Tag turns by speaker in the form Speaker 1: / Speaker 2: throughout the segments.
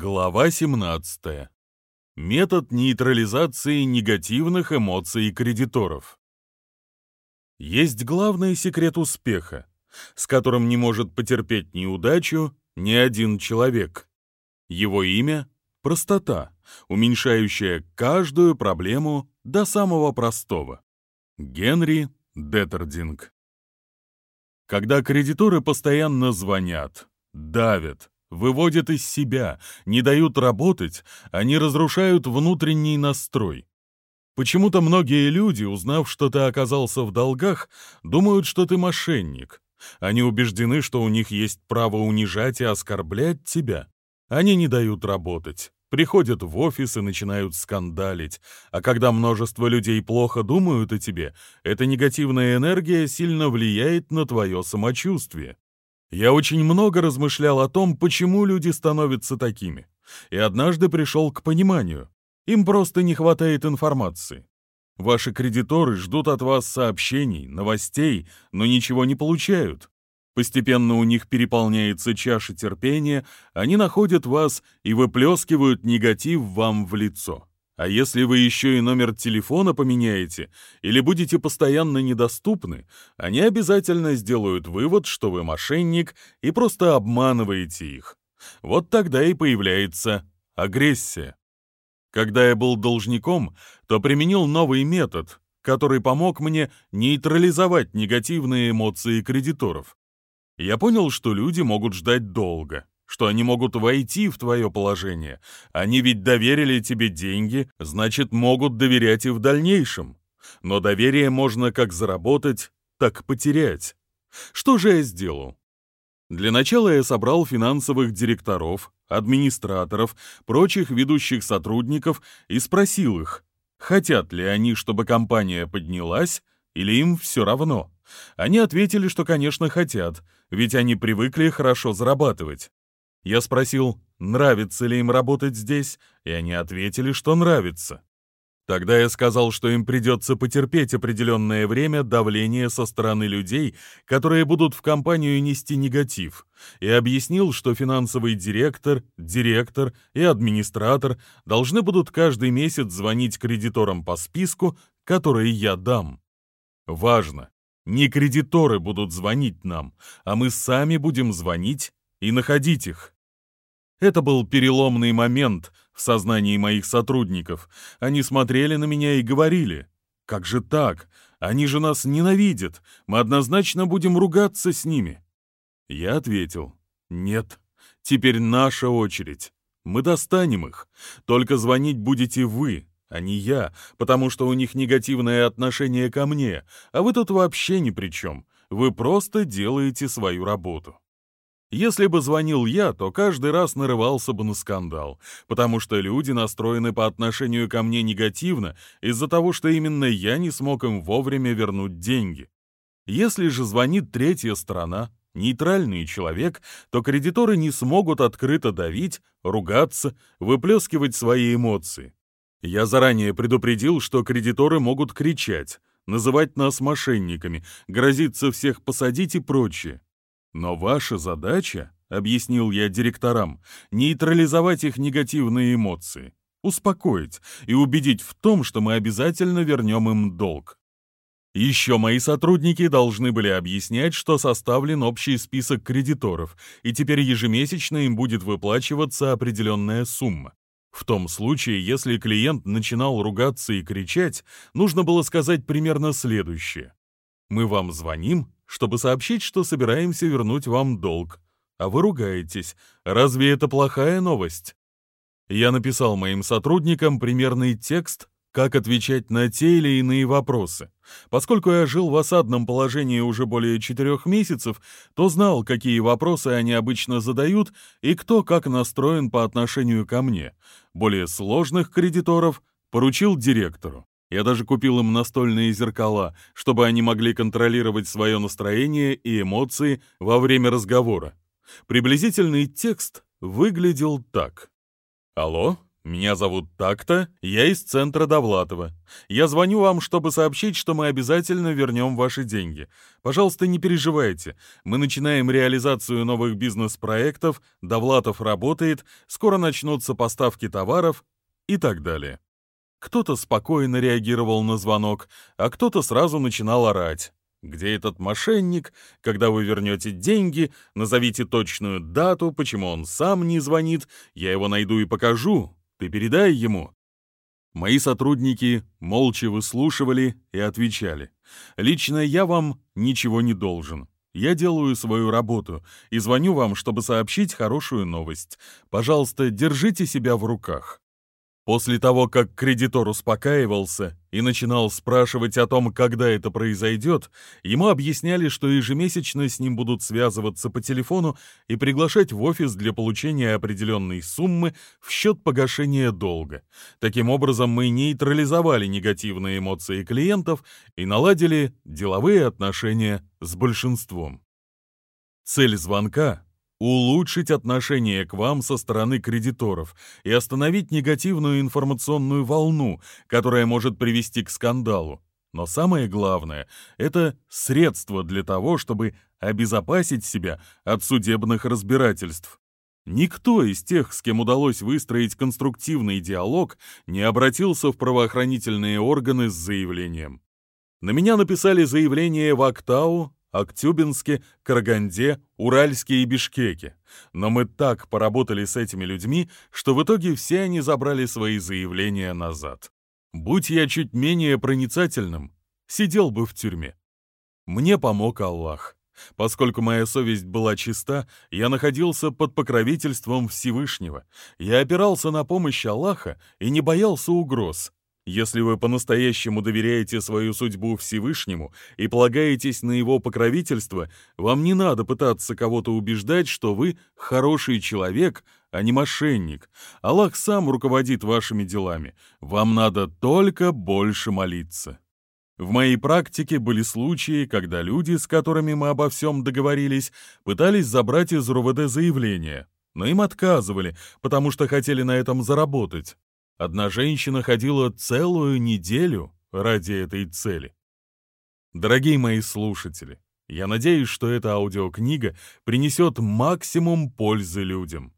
Speaker 1: Глава 17. Метод нейтрализации негативных эмоций кредиторов. Есть главный секрет успеха, с которым не может потерпеть неудачу ни один человек. Его имя — простота, уменьшающая каждую проблему до самого простого. Генри Деттердинг. Когда кредиторы постоянно звонят, давят, выводят из себя, не дают работать, они разрушают внутренний настрой. Почему-то многие люди, узнав, что ты оказался в долгах, думают, что ты мошенник. Они убеждены, что у них есть право унижать и оскорблять тебя. Они не дают работать, приходят в офис и начинают скандалить. А когда множество людей плохо думают о тебе, эта негативная энергия сильно влияет на твое самочувствие. Я очень много размышлял о том, почему люди становятся такими, и однажды пришел к пониманию. Им просто не хватает информации. Ваши кредиторы ждут от вас сообщений, новостей, но ничего не получают. Постепенно у них переполняется чаша терпения, они находят вас и выплескивают негатив вам в лицо. А если вы еще и номер телефона поменяете или будете постоянно недоступны, они обязательно сделают вывод, что вы мошенник и просто обманываете их. Вот тогда и появляется агрессия. Когда я был должником, то применил новый метод, который помог мне нейтрализовать негативные эмоции кредиторов. Я понял, что люди могут ждать долго что они могут войти в твое положение. Они ведь доверили тебе деньги, значит, могут доверять и в дальнейшем. Но доверие можно как заработать, так потерять. Что же я сделал? Для начала я собрал финансовых директоров, администраторов, прочих ведущих сотрудников и спросил их, хотят ли они, чтобы компания поднялась, или им все равно. Они ответили, что, конечно, хотят, ведь они привыкли хорошо зарабатывать. Я спросил, нравится ли им работать здесь, и они ответили, что нравится. Тогда я сказал, что им придется потерпеть определенное время давление со стороны людей, которые будут в компанию нести негатив, и объяснил, что финансовый директор, директор и администратор должны будут каждый месяц звонить кредиторам по списку, который я дам. Важно, не кредиторы будут звонить нам, а мы сами будем звонить и находить их. Это был переломный момент в сознании моих сотрудников. Они смотрели на меня и говорили, «Как же так? Они же нас ненавидят. Мы однозначно будем ругаться с ними». Я ответил, «Нет, теперь наша очередь. Мы достанем их. Только звонить будете вы, а не я, потому что у них негативное отношение ко мне, а вы тут вообще ни при чем. Вы просто делаете свою работу». Если бы звонил я, то каждый раз нарывался бы на скандал, потому что люди настроены по отношению ко мне негативно из-за того, что именно я не смог им вовремя вернуть деньги. Если же звонит третья сторона, нейтральный человек, то кредиторы не смогут открыто давить, ругаться, выплескивать свои эмоции. Я заранее предупредил, что кредиторы могут кричать, называть нас мошенниками, грозиться всех посадить и прочее. Но ваша задача, объяснил я директорам, нейтрализовать их негативные эмоции, успокоить и убедить в том, что мы обязательно вернем им долг. Еще мои сотрудники должны были объяснять, что составлен общий список кредиторов, и теперь ежемесячно им будет выплачиваться определенная сумма. В том случае, если клиент начинал ругаться и кричать, нужно было сказать примерно следующее. «Мы вам звоним, чтобы сообщить, что собираемся вернуть вам долг. А вы ругаетесь. Разве это плохая новость? Я написал моим сотрудникам примерный текст, как отвечать на те или иные вопросы. Поскольку я жил в осадном положении уже более четырех месяцев, то знал, какие вопросы они обычно задают и кто как настроен по отношению ко мне. Более сложных кредиторов поручил директору. Я даже купил им настольные зеркала, чтобы они могли контролировать свое настроение и эмоции во время разговора. Приблизительный текст выглядел так. «Алло, Меня зовут так-то, я из центра Довлатова. Я звоню вам, чтобы сообщить, что мы обязательно вернем ваши деньги. Пожалуйста, не переживайте. Мы начинаем реализацию новых бизнес-проектов, Довлатов работает, скоро начнутся поставки товаров и так далее. Кто-то спокойно реагировал на звонок, а кто-то сразу начинал орать. Где этот мошенник? Когда вы вернете деньги? Назовите точную дату, почему он сам не звонит. Я его найду и покажу. Ты передай ему». Мои сотрудники молча выслушивали и отвечали. «Лично я вам ничего не должен. Я делаю свою работу и звоню вам, чтобы сообщить хорошую новость. Пожалуйста, держите себя в руках». После того, как кредитор успокаивался и начинал спрашивать о том, когда это произойдет, ему объясняли, что ежемесячно с ним будут связываться по телефону и приглашать в офис для получения определенной суммы в счет погашения долга. Таким образом, мы нейтрализовали негативные эмоции клиентов и наладили деловые отношения с большинством. Цель звонка улучшить отношение к вам со стороны кредиторов и остановить негативную информационную волну, которая может привести к скандалу. Но самое главное — это средство для того, чтобы обезопасить себя от судебных разбирательств. Никто из тех, с кем удалось выстроить конструктивный диалог, не обратился в правоохранительные органы с заявлением. На меня написали заявление в Актау, Актюбинске, Караганде, Уральске и Бишкеке. Но мы так поработали с этими людьми, что в итоге все они забрали свои заявления назад. Будь я чуть менее проницательным, сидел бы в тюрьме. Мне помог Аллах. Поскольку моя совесть была чиста, я находился под покровительством Всевышнего. Я опирался на помощь Аллаха и не боялся угроз. Если вы по-настоящему доверяете свою судьбу Всевышнему и полагаетесь на его покровительство, вам не надо пытаться кого-то убеждать, что вы хороший человек, а не мошенник. Аллах сам руководит вашими делами. Вам надо только больше молиться. В моей практике были случаи, когда люди, с которыми мы обо всем договорились, пытались забрать из РУВД заявление, но им отказывали, потому что хотели на этом заработать. Одна женщина ходила целую неделю ради этой цели. Дорогие мои слушатели, я надеюсь, что эта аудиокнига принесет максимум пользы людям.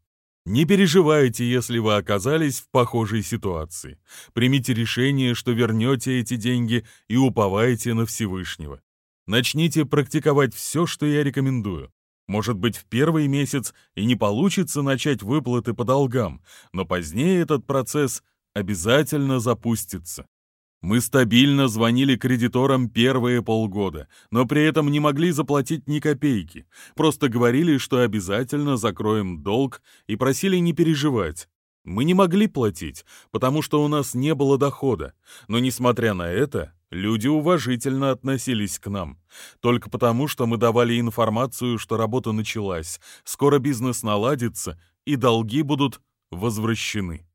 Speaker 1: Не переживайте, если вы оказались в похожей ситуации. Примите решение, что вернете эти деньги и уповайте на Всевышнего. Начните практиковать все, что я рекомендую. Может быть, в первый месяц и не получится начать выплаты по долгам, но позднее этот процесс обязательно запустится. Мы стабильно звонили кредиторам первые полгода, но при этом не могли заплатить ни копейки. Просто говорили, что обязательно закроем долг и просили не переживать. Мы не могли платить, потому что у нас не было дохода. Но, несмотря на это, люди уважительно относились к нам. Только потому, что мы давали информацию, что работа началась, скоро бизнес наладится и долги будут возвращены.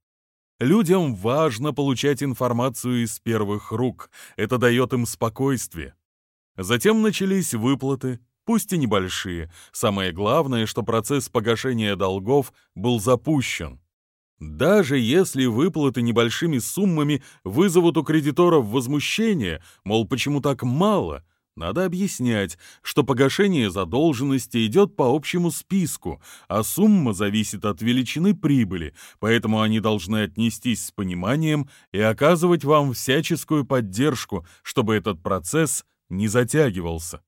Speaker 1: Людям важно получать информацию из первых рук, это дает им спокойствие. Затем начались выплаты, пусть и небольшие. Самое главное, что процесс погашения долгов был запущен. Даже если выплаты небольшими суммами вызовут у кредиторов возмущение, мол, почему так мало – надо объяснять, что погашение задолженности идет по общему списку, а сумма зависит от величины прибыли, поэтому они должны отнестись с пониманием и оказывать вам всяческую поддержку, чтобы этот процесс не затягивался.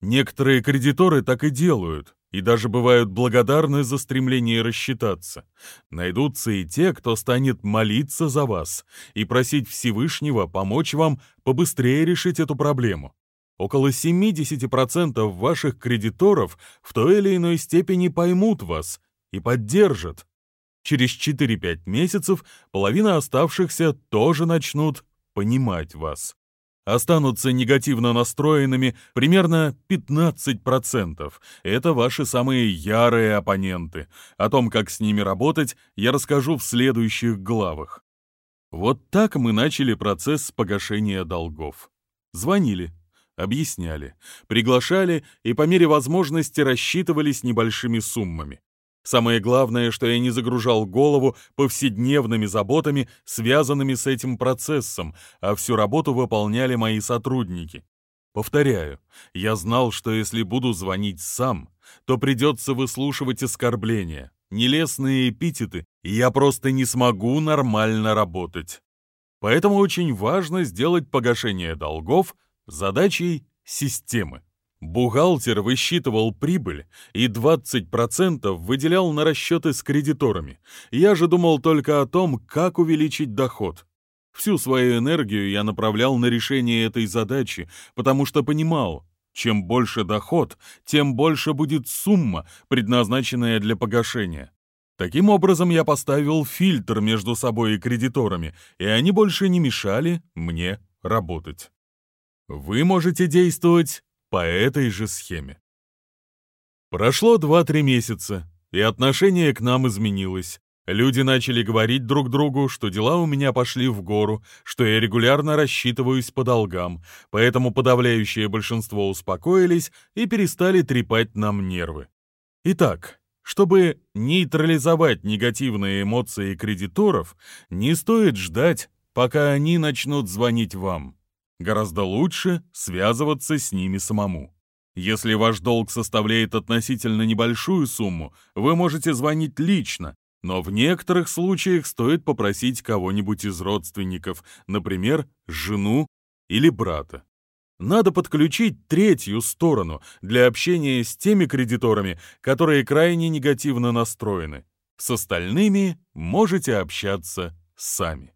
Speaker 1: Некоторые кредиторы так и делают, и даже бывают благодарны за стремление рассчитаться. Найдутся и те, кто станет молиться за вас и просить Всевышнего помочь вам побыстрее решить эту проблему. Около 70% ваших кредиторов в той или иной степени поймут вас и поддержат. Через 4-5 месяцев половина оставшихся тоже начнут понимать вас. Останутся негативно настроенными примерно 15%. Это ваши самые ярые оппоненты. О том, как с ними работать, я расскажу в следующих главах. Вот так мы начали процесс погашения долгов. Звонили, объясняли, приглашали и по мере возможности рассчитывались небольшими суммами. Самое главное, что я не загружал голову повседневными заботами, связанными с этим процессом, а всю работу выполняли мои сотрудники. Повторяю, я знал, что если буду звонить сам, то придется выслушивать оскорбления, нелестные эпитеты, и я просто не смогу нормально работать. Поэтому очень важно сделать погашение долгов задачей системы. Бухгалтер высчитывал прибыль и 20% выделял на расчеты с кредиторами. Я же думал только о том, как увеличить доход. Всю свою энергию я направлял на решение этой задачи, потому что понимал, чем больше доход, тем больше будет сумма, предназначенная для погашения. Таким образом, я поставил фильтр между собой и кредиторами, и они больше не мешали мне работать. Вы можете действовать по этой же схеме. Прошло 2-3 месяца, и отношение к нам изменилось. Люди начали говорить друг другу, что дела у меня пошли в гору, что я регулярно рассчитываюсь по долгам, поэтому подавляющее большинство успокоились и перестали трепать нам нервы. Итак, чтобы нейтрализовать негативные эмоции кредиторов, не стоит ждать, пока они начнут звонить вам. Гораздо лучше связываться с ними самому. Если ваш долг составляет относительно небольшую сумму, вы можете звонить лично, но в некоторых случаях стоит попросить кого-нибудь из родственников, например, жену или брата. Надо подключить третью сторону для общения с теми кредиторами, которые крайне негативно настроены. С остальными можете общаться сами.